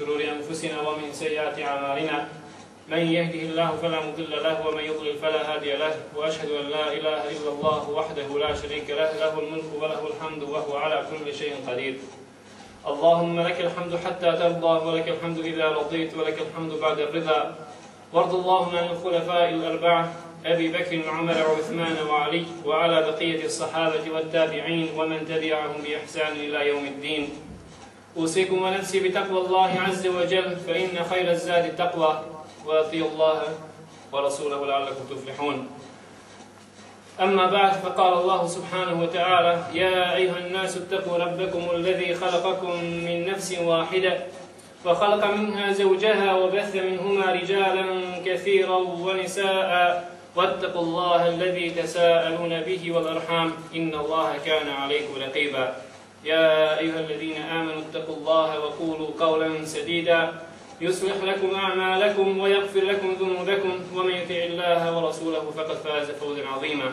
شرور أنفسنا ومن سيئات أعمالنا. من يهده الله فلا مضل له ومن يضلل فلا هادي له. وأشهد أن لا إله إلا الله وحده لا شريك له. له الملك وله الحمد وهو على كل شيء قدير. اللهم لك الحمد حتى ترضى ولك الحمد إذا رضيت ولك الحمد بعد الرضا. وارض اللهم عن الخلفاء الأربعة أبي بكر وعمر وعثمان وعلي وعلى بقية الصحابة والتابعين ومن تبعهم بإحسان إلى يوم الدين. أوصيكم ونفسي بتقوى الله عز وجل فإن خير الزاد التقوى وأطيعوا الله ورسوله لعلكم تفلحون. أما بعد فقال الله سبحانه وتعالى يا أيها الناس اتقوا ربكم الذي خلقكم من نفس واحدة وخلق منها زوجها وبث منهما رجالا كثيرا ونساء واتقوا الله الذي تساءلون به والأرحام إن الله كان عليكم رقيبا. يا أيها الذين آمنوا اتقوا الله وقولوا قولا سديدا. يصلح لكم أعمالكم ويغفر لكم ذنوبكم ومن يطع الله ورسوله فقد فاز فوزا عظيما.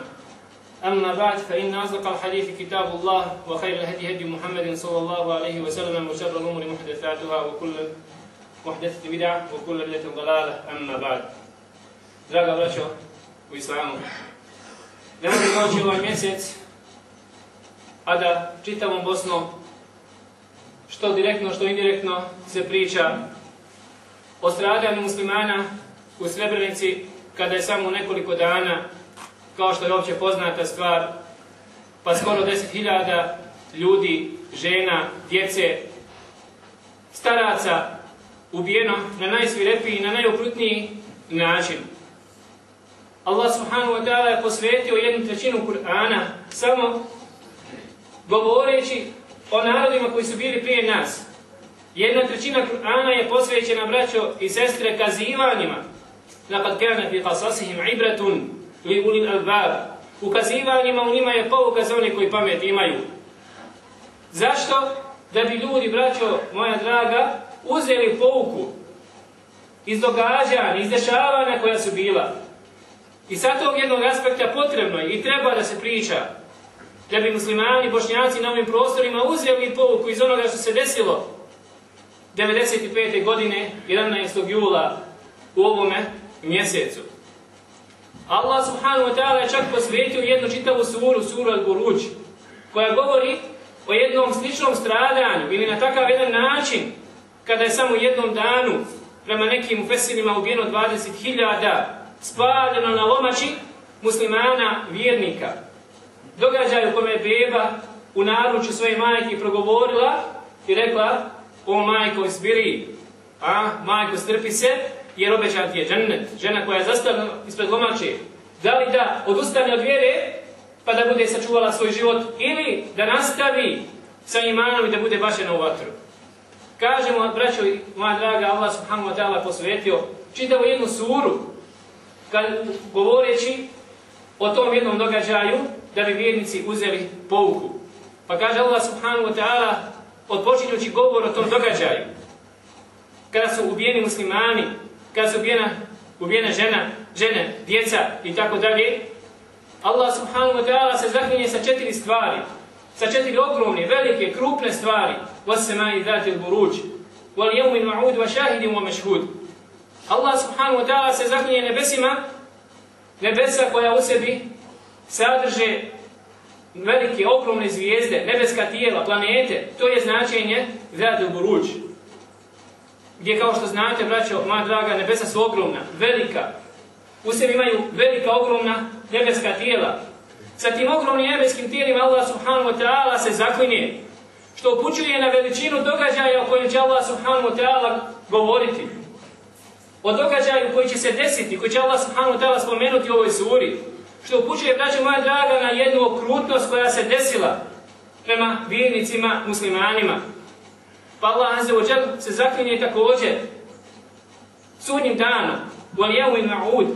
أما بعد فإن أصدق الحديث كتاب الله وخير الهدي هدي محمد صلى الله عليه وسلم وشر الأمور محدثاتها وكل محدثة بدعة وكل بدعة ضلالة. أما بعد Draga braćo u ne mogu doći ovaj mjesec, a da čitavom Bosnom, što direktno, što indirektno, se priča o stradanju muslimana u Srebrenici, kada je samo nekoliko dana, kao što je opće poznata stvar, pa skoro 10.000 ljudi, žena, djece, staraca ubijeno na najsvirepiji i na najokrutniji način. Allah subhanahu wa ta'ala je posvetio jednu trećinu Kur'ana samo govoreći o narodima koji su bili prije nas. Jedna trećina Kur'ana je posvećena braćo i sestre kazivanjima. Laqad kana fi qasasihim ibratun li ulil albab. Ukazivanjima u njima je pouka za one koji pamet imaju. Zašto? Da bi ljudi, braćo, moja draga, uzeli pouku iz događanja, iz dešavanja koja su bila. I sa tog jednog aspekta potrebno je i treba da se priča da bi muslimani, bošnjaci na ovim prostorima uzeli pouku iz onoga što se desilo 95. godine 11. jula u ovome mjesecu. Allah subhanahu wa ta'ala je čak posvetio jednu čitavu suru, suru Al-Buruđ, koja govori o jednom sličnom stradanju ili na takav jedan način kada je samo jednom danu prema nekim ufesirima ubijeno 20.000 spaljeno na lomači muslimana vjernika. Događaj u kome je beba u naručju svoje majke progovorila i rekla o majko izbiri, a majko strpi se jer obećan ti je džennet, žena koja je zastavljena ispred lomače. Da li da odustane od vjere pa da bude sačuvala svoj život ili da nastavi sa imanom i da bude bašena u vatru. Kažemo, braćo i moja draga, Allah subhanahu wa ta'ala posvetio čitavu jednu suru kad, govoreći o tom jednom događaju da bi vjernici uzeli pouku. Pa kaže Allah subhanahu wa ta'ala odpočinjući govor o tom događaju kada su ubijeni muslimani, kada su ubijena, ubijena žena, žene, djeca i tako dalje, Allah subhanahu wa ta'ala se zaklinje sa četiri stvari, sa četiri ogromne, velike, krupne stvari. وَسَّمَاءِ ذَاتِ الْبُرُوجِ وَالْيَوْمِ الْمَعُودِ وَشَاهِدٍ وَمَشْهُودٍ Allah subhanahu wa ta'ala se zaklinje nebesima, nebesa koja u sebi sadrže velike, ogromne zvijezde, nebeska tijela, planete, to je značenje Zadu Buruđ. Gdje, kao što znate, braćo, moja draga, nebesa su ogromna, velika. U sebi imaju velika, ogromna nebeska tijela. Sa tim ogromnim nebeskim tijelima Allah subhanahu wa ta'ala se zaklinje, što upućuje na veličinu događaja o kojem će Allah subhanahu wa ta'ala govoriti. O događaju koji će se desiti, koji će Allah subhanahu ta'ala spomenuti u ovoj suri. Što upućuje, braćo moja draga, na jednu okrutnost koja se desila prema vjernicima, muslimanima. Pa Allah jal se zaklinje također sudnjim danom, wal yawmin ma'ud.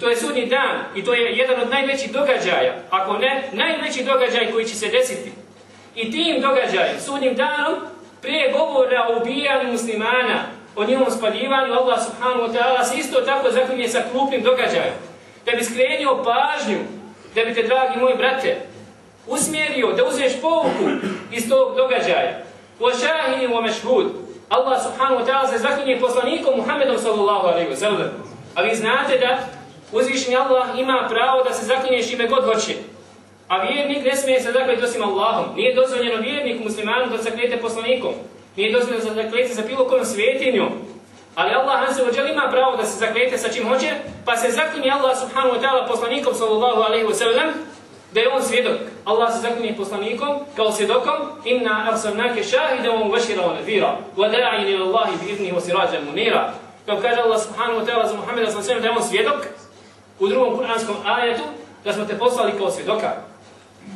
To je sudnji dan i to je jedan od najvećih događaja, ako ne najveći događaj koji će se desiti. I tim događajem, sudnjim danom, prije govora o ubijanju muslimana, o njenom spaljivanju, Allah subhanahu wa ta'ala se isto tako zaklinje sa klupnim događajem. Da bi skrenio pažnju, da bi te, dragi moji brate, usmjerio, da uzmeš pouku iz tog događaja. O šahini wa mashhud. Allah subhanahu wa ta'ala se zaklinje poslanikom Muhammedom sallallahu alaihi wa sallam. A vi znate da uzvišenje Allah ima pravo da se zaklinje šime god hoće. A vjernik ne smije se zakliti osim Allahom. Nije dozvoljeno vjerniku muslimanu da se poslanikom. Nije dozvoljeno da zakljete za bilo kojom svetinjom. Ali Allah nas ima pravo da se zakljete sa čim hoće, pa se zaklinje Allah subhanahu wa ta'ala poslanikom sallallahu alaihi wa sallam da je on svjedok. Allah se zaklinje poslanikom kao svjedokom inna arsalnake šahidan wa mubashira wa wa da'in ila Allahi bi idnihi wa sirajan munira. Kao kaže Allah subhanahu wa ta'ala za Muhammeda sallallahu da je on svjedok u drugom kuranskom ajetu da smo te poslali kao svjedoka.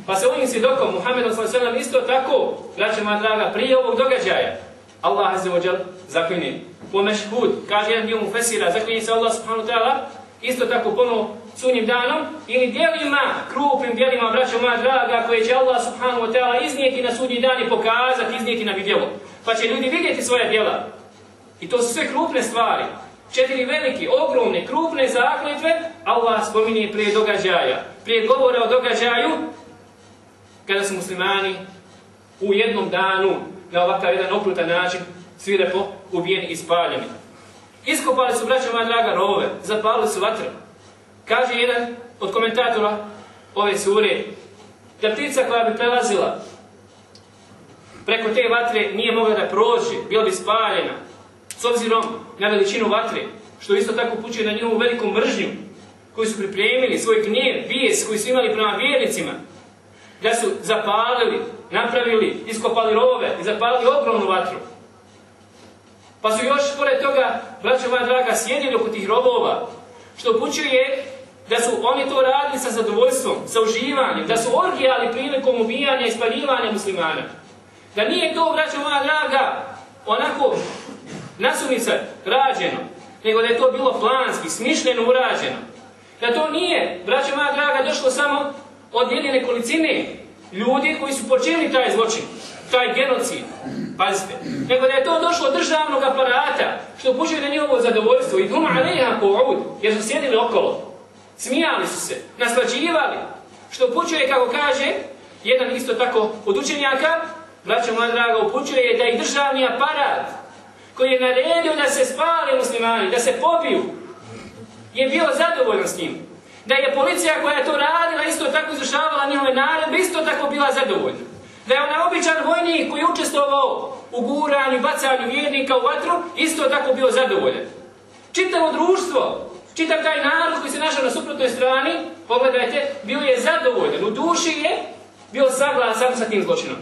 Pa se ovim svjedokom Muhammedom sallallahu isto tako, braćama draga, prije ovog događaja Allah jal zaklinje. Po mešhud, kaže jedan dio mu fesira, zaklinje se Allah subhanahu ta'ala isto tako ponovo sunjim danom ili dijelima, krupnim dijelima, braćo moja draga, koje će Allah subhanahu wa ta'ala iznijeti na sudnji dan i pokazati, iznijeti na vidjelo. Pa će ljudi vidjeti svoja djela. I to su sve krupne stvari. Četiri velike, ogromne, krupne zakletve, Allah spominje prije događaja. Prije govora o događaju, kada su muslimani u jednom danu na ovakav jedan okrutan način svirepo ubijeni i spaljeni. Iskopali su, braćo moja draga, rove, zapalili su vatre. Kaže jedan od komentatora ove sure, da ptica koja bi prelazila preko te vatre nije mogla da prođe, bila bi spaljena, s obzirom na veličinu vatre, što isto tako pučuje na njihovu veliku mržnju, koju su pripremili, svoj gnjev, bijes koji su imali prema vjernicima, da su zapalili, napravili, iskopali rove i zapalili ogromnu vatru. Pa su još pored toga, braćo moja draga, sjedili oko tih robova, što upućuje da su oni to radili sa zadovoljstvom, sa uživanjem, da su orgijali prilikom ubijanja i spaljivanja muslimana. Da nije to, braćo moja draga, onako nasumica rađeno, nego da je to bilo planski, smišljeno urađeno. Da to nije, braćo moja draga, došlo samo od jedne nekolicine ljudi koji su počeli taj zločin, taj genocid. Pazite. Nego da je to došlo državnog aparata, što upućuje na njihovo zadovoljstvo. I duma aleha ud, jer su sjedili okolo. Smijali su se, naslađivali. Što upućuje, kako kaže, jedan isto tako od učenjaka, braćo moja draga, upućuje da i državni aparat, koji je naredio da se spale muslimani, da se pobiju, je bio zadovoljan s njim. Da je policija koja je to radila, isto tako izvršavala njihove naredbe, isto tako bila zadovoljna da je onaj običan vojnik koji je učestvovao u guranju, bacanju vjernika u vatru, isto tako bio zadovoljan. Čitavo društvo, čitav taj narod koji se našao na suprotnoj strani, pogledajte, bio je zadovoljan. U duši je bio saglasan sa tim zločinom.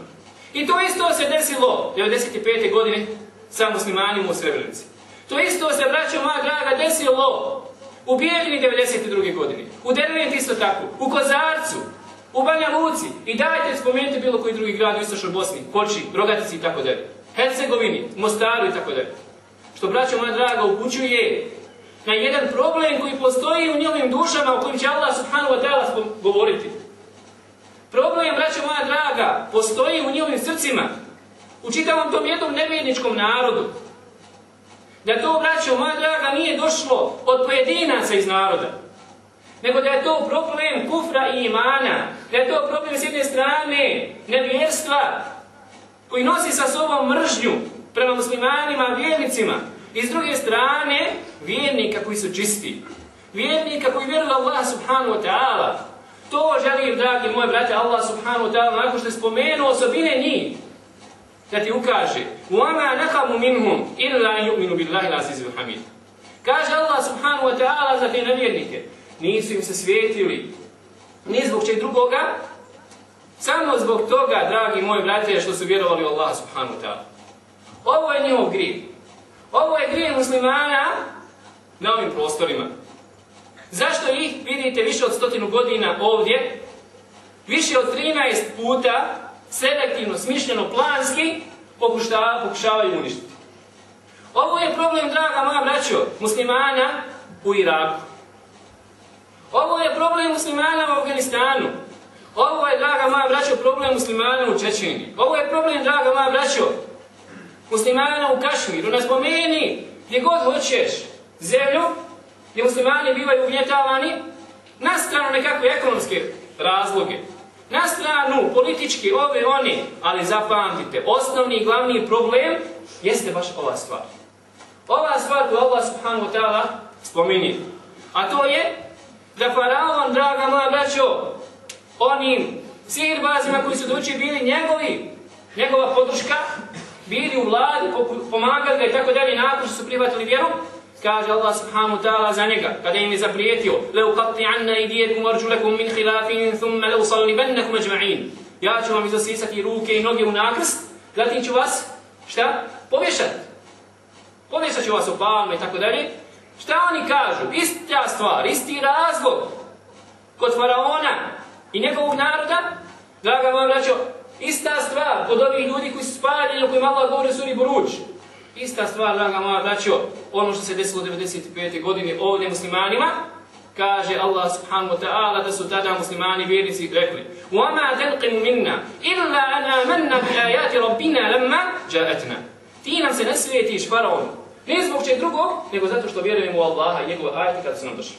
I to isto se desilo 95. godine sa muslimanima u Srebrenici. To isto se, braćo moja draga, desilo u Bijeljini 92. godine. U Derventi isto tako. U Kozarcu. U Banja Luci. I dajte spomenite bilo koji drugi grad u Istočnoj Bosni. Koči, Rogatici i tako dalje. Hercegovini, Mostaru i tako dalje. Što, braćo moja draga, upućuje na jedan problem koji postoji u njihovim dušama o kojim će Allah subhanahu wa ta'ala govoriti. Problem, braćo moja draga, postoji u njihovim srcima. U čitavom tom jednom nevjedničkom narodu. Da to, braćo moja draga, nije došlo od pojedinaca iz naroda nego da je to problem kufra i imana, da je to problem s jedne strane nevjerstva koji nosi sa sobom mržnju prema muslimanima, vjernicima, i s druge strane vjernika koji su čisti, vjernika koji vjeruju Allah subhanahu wa ta'ala. To želim, dragi moje brate, Allah subhanahu wa ta'ala, nakon što je spomenuo osobine njih, da ti ukaže وَمَا نَقَمُ مِنْهُمْ إِلَّا يُؤْمِنُ بِاللَّهِ الْعَزِيزِ الْحَمِيدِ Kaže Allah subhanahu wa ta'ala za te nevjernike nisu im se svijetili, ni zbog čeg drugoga, samo zbog toga, dragi moji brate, što su vjerovali u Allah subhanahu wa ta'ala. Ovo je njihov grijev. Ovo je grijev muslimana na ovim prostorima. Zašto ih vidite više od stotinu godina ovdje, više od 13 puta, selektivno, smišljeno, planski, pokušavaju uništiti. Ovo je problem, draga moja braćo, muslimana u Iraku. Ovo je problem muslimana u Afganistanu. Ovo je, draga moja braćo, problem muslimana u Čečini. Ovo je problem, draga moja braćo, muslimana u Kašmiru. Na spomeni gdje god hoćeš zemlju, gdje muslimani bivaju ugnjetavani, na stranu nekakve ekonomske razloge. Na stranu politički, ove, oni, ali zapamtite, osnovni i glavni problem jeste baš ova stvar. Ova stvar koju Allah subhanahu ta'ala spominje. A to je da faraon, draga moja braćo, onim sirbazima koji su doći bili njegovi, njegova podrška, bili u vladi, pomagali ga i tako dalje, nakon što su prihvatili vjeru, kaže Allah subhanahu ta'ala za njega, kada im je zaprijetio لَوْ قَطِّعَنَّ إِدِيَكُمْ وَرْجُلَكُمْ مِنْ خِلَافٍ ثُمَّ لَوْ صَلِّبَنَّكُمْ أَجْمَعِينَ Ja ću vam izosisati ruke i noge u nakrst, zatim ću vas, šta? Povješati. Povješat ću vas u palme i tako dalje. Šta oni kažu? Ista stvar, isti razlog kod faraona i njegovog naroda, draga moja braćo, ista stvar kod ovih ljudi koji su spaljeni, o kojima Allah govori u suri Buruć. Ista stvar, draga moja braćo, ono što se desilo 95. godine ovdje muslimanima, kaže Allah subhanahu wa ta'ala da su tada muslimani vjernici rekli وَمَا تَلْقِمُ مِنَّا إِلَّا أَنْ آمَنَّا بِآيَاتِ رَبِّنَا لَمَّا جَاءَتْنَا Ti nam se ne svijetiš, faraon. Ne zbog čeg drugog, nego zato što vjerujemo u Allaha i njegove ajati kada su nam došli.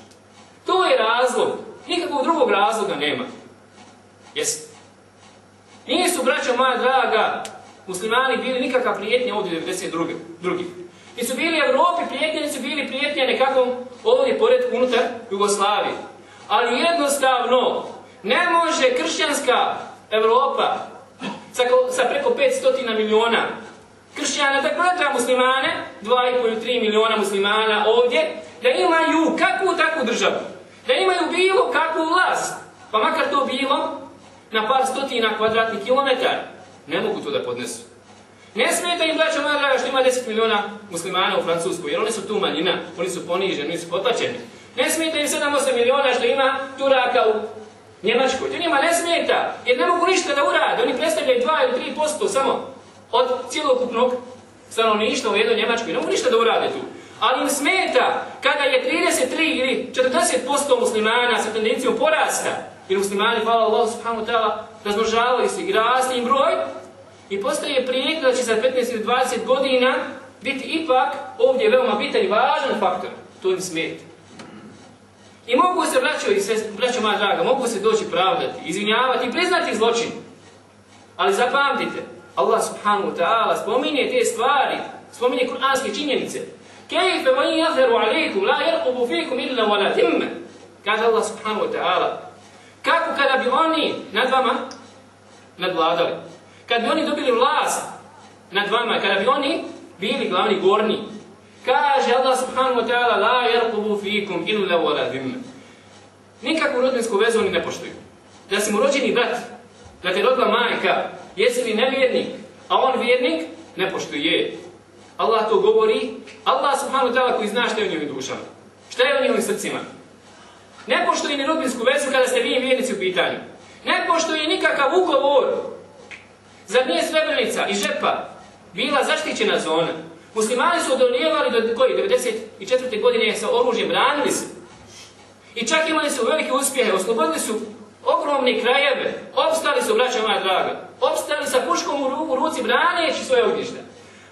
To je razlog. Nikakvog drugog razloga nema. Jesi. Nisu, braćo moja draga, muslimani bili nikakva prijetnja ovdje 92. Drugi. Nisu bili Evropi prijetnje, nisu bili prijetnje nekakvom ovdje poredku unutar Jugoslavije. Ali jednostavno, ne može kršćanska Evropa sa, sa preko 500 miliona kršćana, da muslimane, 2,5 ili 3 miliona muslimana ovdje, da imaju kakvu takvu državu. Da imaju bilo kakvu vlast. Pa makar to bilo na par stotina kvadratnih kilometara. Ne mogu to da podnesu. Ne smijete im, braćo moja draga, što ima 10 miliona muslimana u Francuskoj, jer oni su tu manjina, oni su poniženi, oni su potlačeni. Ne smijete im 7-8 miliona što ima Turaka u Njemačkoj. To njima ne smijeta, jer ne mogu ništa da urade. Oni predstavljaju 2 ili 3% samo od cijelokupnog stanovništva u jednoj Njemačkoj. Ne mogu ništa da urade tu. Ali im smeta kada je 33 ili 40% muslimana sa tendencijom porasta. Jer muslimani, hvala Allah subhanahu ta'ala, razmnožavaju se i raste im broj. I postaje prijetno da će za 15 ili 20 godina biti ipak ovdje veoma bitan i važan faktor. To im smeta. I mogu se, braćo i braćo moja draga, mogu se doći pravdati, izvinjavati i priznati zločin. Ali zapamtite, Allah subhanahu wa ta'ala spominje te stvari, spominje kuranske činjenice. Kejfe man jazheru alaikum, la jerqubu fikum illa wala. Kaže Allah subhanahu wa ta'ala. Kako kada bi oni nad vama nadvladali? Kad bi oni dobili vlast nad vama, kada bi oni bili glavni gorni, kaže Allah subhanahu wa ta'ala la jerqubu fikum illa wala dhimme. Nikakvu rodbinsku vezu oni ne poštuju. Da si mu rođeni brat, da te rodila majka, Jesi li nevjernik, a on vjernik, ne poštuje. Allah to govori, Allah subhanahu ta'ala koji zna što je u njihovim dušama. Šta je u njihovim srcima? Ne poštuje ni rodbinsku vezu kada ste vi vjernici u pitanju. Ne poštuje nikakav ugovor. Zar nije Srebrenica i Žepa bila zaštićena zona? Muslimani su odolijevali do koji? 94. godine sa oružjem branili se. I čak imali su velike uspjehe, oslobodili su ogromne krajeve, opstali su, braća moja draga, opstali sa puškom u, ruci braneći svoje ognjište.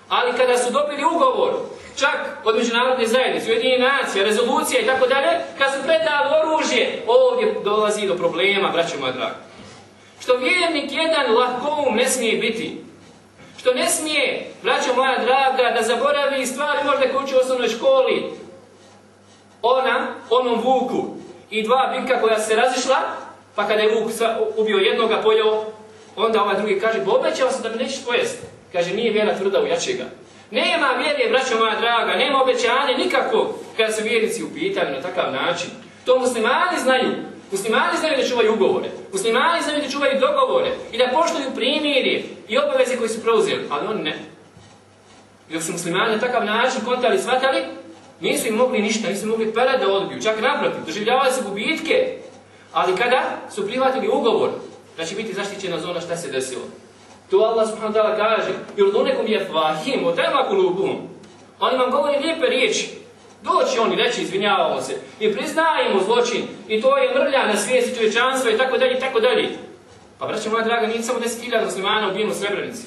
Ali kada su dobili ugovor, čak od međunarodne zajednice, ujedinje nacije, rezolucija i tako dalje, kad su predali oružje, ovdje dolazi do problema, braćo moja draga. Što vjernik jedan lahkom ne smije biti. Što ne smije, braćo moja draga, da zaboravi stvari možda koji u osnovnoj školi. Ona, onom vuku i dva bika koja se razišla, pa kada je vuk ubio jednoga, pojeo, onda ovaj drugi kaže, obećao sam da mi nećeš pojesti. Kaže, nije vjera tvrda u jačega. Nema vjere, braćo moja draga, nema obećanja nikako kada su vjernici u pitanju na takav način. To muslimani znaju. Muslimani znaju da čuvaju ugovore. Muslimani znaju da čuvaju dogovore i da poštuju primjeri i obaveze koje su preuzeli, ali oni ne. Dok su muslimani na takav način kontali i shvatali, nisu im mogli ništa, nisu mogli perad da odbiju, čak naprotiv, doživljavali su gubitke, ali kada su prihvatili ugovor da će biti zaštićena zona šta se desilo. To Allah subhanahu ta'ala kaže, nekom je fahim, o tema kulubum. Oni vam govori lijepe riječi. Doći oni reći, izvinjavamo se. I priznajemo zločin. I to je mrlja na svijesti čovječanstva i tako dalje i tako dalje. Pa braće moja draga, nije samo 10.000 muslimana ubijeno u Srebrenici.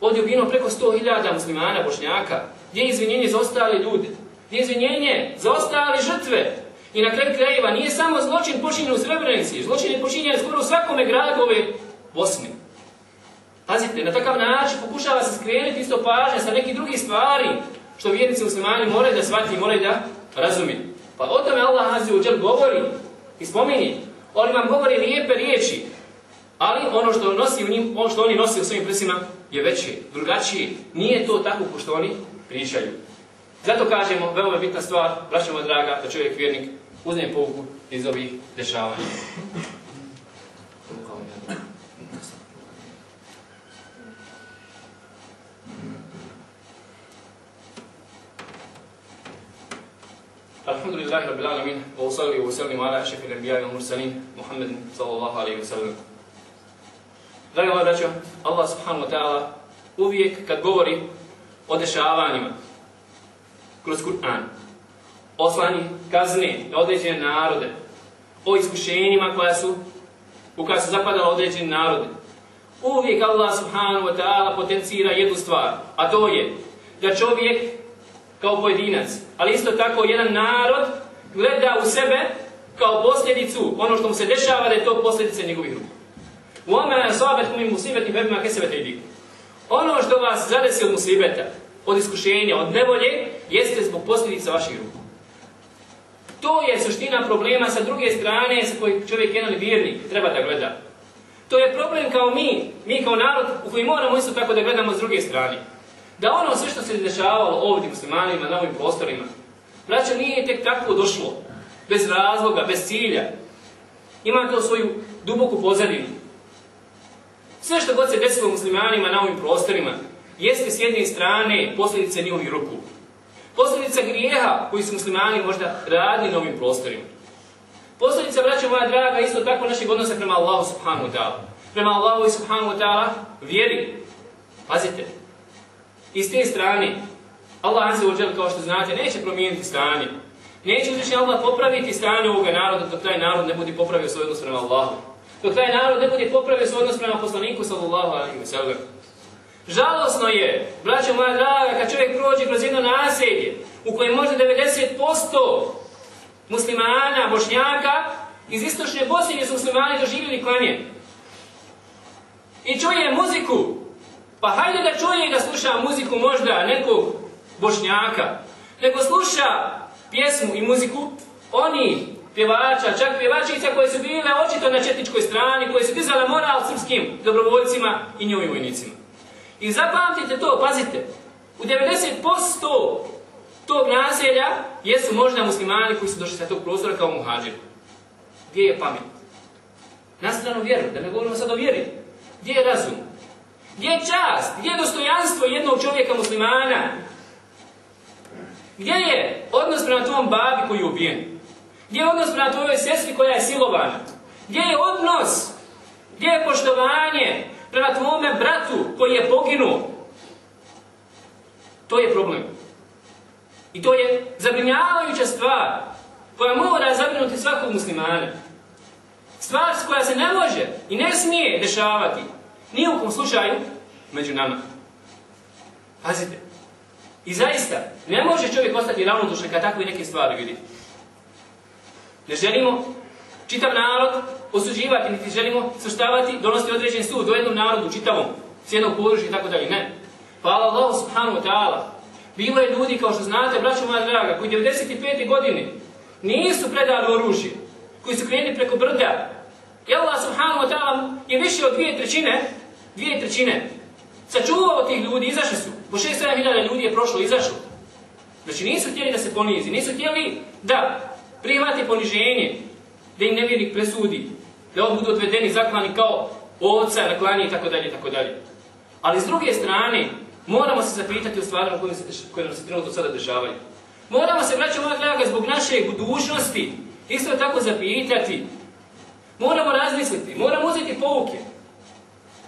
Ovdje je ubijeno preko 100.000 muslimana, bošnjaka. Gdje je izvinjenje za ostale ljude? Gdje je izvinjenje za ostale žrtve? I na kraju krajeva nije samo zločin počinjen u Srebrenici, zločin je počinjen skoro u svakome gradu ove Bosne. Pazite, na takav način pokušava se skrenuti isto pažnja sa nekih drugih stvari, što vjernici muslimani moraju da shvati i moraju da razumiju. Pa o tome Allah Azze u govori i spominje. On vam govori lijepe riječi, ali ono što nosi u njim, ono što oni nose u svojim prsima je veće, drugačije. Nije to tako ko što oni pričaju. Zato kažemo, veoma bitna stvar, braćamo draga, da čovjek vjernik uzme pouku iz ovih dešavanja. لله رب العالمين وأصلي وسلم على أشرف الأنبياء والمرسلين محمد صلى الله عليه وسلم Draga moja braćo, Allah subhanahu wa ta'ala uvijek kad govori o dešavanjima kroz Kur'an, oslani kazne na određene narode, o iskušenjima koja su, u koja su zapadala određeni narode, uvijek Allah subhanahu wa ta'ala potencira jednu stvar, a to je da čovjek kao pojedinac, ali isto tako jedan narod gleda u sebe kao posljedicu, ono što mu se dešava da je to posljedice njegovih ruku. U ome asabet mi musibeti bebima kesebete i Ono što vas zadesi od musibeta, od iskušenja, od nevolje, jeste zbog posljedica vaših ruku. To je suština problema sa druge strane sa kojeg čovjek jedan vjernik treba da gleda. To je problem kao mi, mi kao narod u koji moramo isto tako da gledamo s druge strane. Da ono sve što se dešavalo ovdje muslimanima na ovim prostorima, braća nije tek tako došlo, bez razloga, bez cilja. Ima to svoju duboku pozadinu. Sve što god se desilo muslimanima na ovim prostorima, jeste s jedne strane posljedice njihovih ruku. Posljedica grijeha koji su muslimani možda radili na ovim prostorima. Posljedica, braćo moja draga, isto tako našeg odnosa prema Allahu subhanahu wa ta'ala. Prema Allahu subhanahu wa ta'ala vjeri. Pazite, i s te strane, Allah Azze wa kao što znate, neće promijeniti stanje. Neće uzvišnji Allah popraviti stanje ovoga naroda dok taj narod ne bude popravio svoj odnos prema Allahu. Dok taj narod ne bude popravio svoj odnos prema poslaniku sallallahu alaihi wa sallam. Žalosno je, braćo moja draga, kad čovjek prođe kroz jedno naselje u kojem možda 90% muslimana, bošnjaka, iz istočne Bosne su muslimani doživjeli klanje. I čuje muziku pa hajde da čuje da sluša muziku možda nekog bošnjaka, nego sluša pjesmu i muziku oni pjevača, čak pjevačica koje su bile očito na četničkoj strani, koje su dizale moral srpskim dobrovoljcima i njoj vojnicima. I zapamtite to, pazite, u 90% tog naselja jesu možda muslimani koji su došli sa tog prostora kao muhađiri. Gdje je pamet? Na stranu vjeru, da ne govorimo sad o vjeri. Gdje je razum? Gdje je čast? Gdje je dostojanstvo jednog čovjeka muslimana? Gdje je odnos prema tom babi koji je ubijen? Gdje je odnos prema tvojoj sestri koja je silovana? Gdje je odnos? Gdje je poštovanje prema tvome bratu koji je poginuo? To je problem. I to je zabrinjavajuća stvar koja mora zabrinuti svakog muslimana. Stvar koja se ne može i ne smije dešavati nije u kom slučaju među nama. Pazite. I zaista, ne može čovjek ostati ravnodušan kad takve neke stvari vidi. Ne želimo čitav narod osuđivati, niti želimo srštavati, donositi određen sud u jednom narodu, čitavom, s jednog područja i tako dalje. Ne. Hvala Allahu subhanahu wa ta'ala. Bilo je ljudi, kao što znate, braćo moja draga, koji 95. godine nisu predali oružje, koji su krenuli preko brda. I Allah subhanahu wa ta'ala je više od dvije trećine dvije trećine, sačuvao tih ljudi, izašli su. Po 6-7 ljudi je prošlo, izašlo. Znači nisu htjeli da se ponizi, nisu htjeli da prihvati poniženje, da im nevjernik presudi, da on budu odvedeni, zaklani kao ovca na klanje i tako dalje, tako dalje. Ali s druge strane, moramo se zapitati o stvarima koje nam se trenutno sada dešavaju. Moramo se, braćo moja draga, zbog naše budućnosti, isto tako zapitati. Moramo razmisliti, moramo uzeti pouke.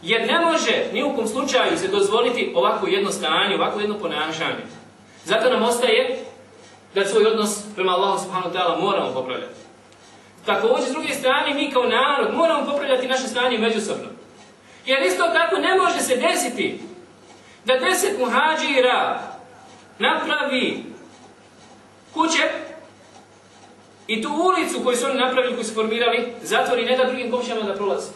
Jer ne može ni u kom slučaju se dozvoliti ovako jedno stanje, ovako jedno ponašanje. Zato nam ostaje da svoj odnos prema Allahu subhanahu ta'ala moramo popravljati. Također, s druge strane, mi kao narod moramo popravljati naše stanje međusobno. Jer isto tako ne može se desiti da deset muhađira napravi kuće i tu ulicu koju su oni napravili, koju su formirali, zatvori ne da drugim komšijama da prolazi.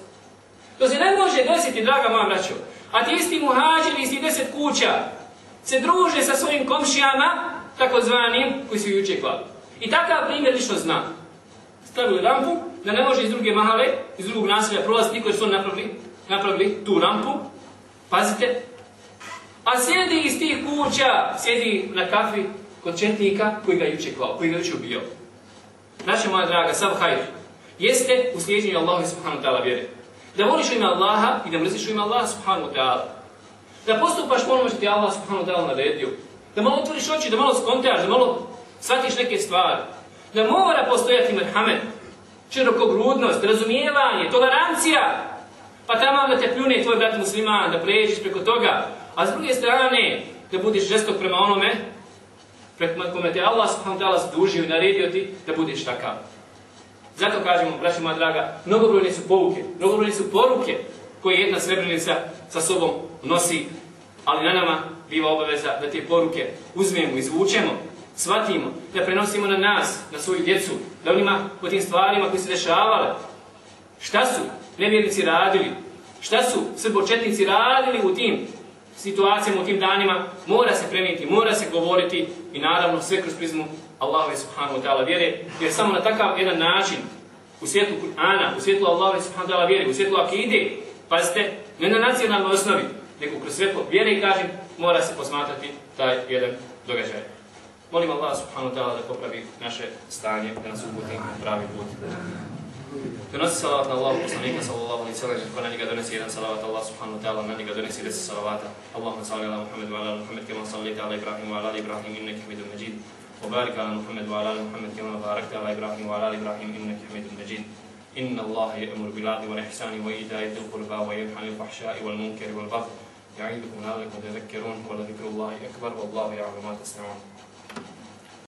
To se ne može desiti, draga moja braćo. A ti isti muhađiri iz deset kuća se druže sa svojim komšijama, takozvanim, koji su juče. I takav primjer lično zna. Stavili rampu, da ne može iz druge mahale, iz drugog naselja prolaziti, jer su napravili, napravili tu rampu. Pazite. A sjedi iz tih kuća, sjedi na kafi kod četnika koji ga juče klao, koji ga juče ubio. Znači, moja draga, sav hajr, jeste u slijedjenju Allahu subhanahu ta'ala vjere. Da voliš u ime Allaha i da mrziš ime Allaha subhanahu wa ta'ala. Da postupaš po onome što ti Allah subhanahu ta'ala naredio. Da malo otvoriš oči, da malo skontaš, da malo shvatiš neke stvari. Da mora postojati merhamet, širokogrudnost, razumijevanje, tolerancija. Pa tamo da te pljune tvoj brat musliman, da pređeš preko toga. A s druge strane, da budeš žestok prema onome preko kome te Allah subhanahu ta'ala zadužio i naredio ti da budeš takav. Zato kažemo, braći moja draga, mnogobrojne su pouke, mnogobrojne su poruke koje jedna srebrenica sa sobom nosi, ali na nama biva obaveza da te poruke uzmemo, izvučemo, shvatimo, da prenosimo na nas, na svoju djecu, da onima po tim stvarima koji se dešavale, šta su nevjernici radili, šta su srbočetnici radili u tim situacijama, u tim danima, mora se prenijeti, mora se govoriti i naravno sve kroz prizmu Allahove subhanahu wa ta'ala vjere, jer samo na takav jedan način, u svijetu Kur'ana, u svijetu Allahove subhanahu wa ta'ala vjere, u svijetu akide, pazite, ne na nacionalnoj osnovi, nego kroz svjetlo vjere i kažem, mora se posmatrati taj jedan događaj. Molim Allah subhanahu wa ta'ala da popravi naše stanje, da nas uputi na pravi put. Donosi salavat na Allahu poslanika sallallahu alaihi sallam, ko na njega donesi jedan salavat, Allah subhanahu wa ta'ala na njega donesi deset salavata. Allahumma salli ala Muhammed wa ala Muhammed kema sallita ala Ibrahim wa ala Ibrahim innaka hamidun majid. وبارك على محمد وعلى آل محمد كما باركت على إبراهيم وعلى آل إبراهيم إنك حميد مجيد. إن الله يأمر بالعدل والإحسان وإيتاء ذي القربى وينهى عن الفحشاء والمنكر والبغي يعظكم لعلكم تذكرون ولذكر الله أكبر والله يعلم ما تصنعون.